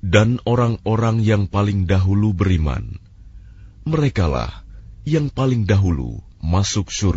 Dan orang-orang yang paling dahulu beriman, merekalah yang paling dahulu masuk surga.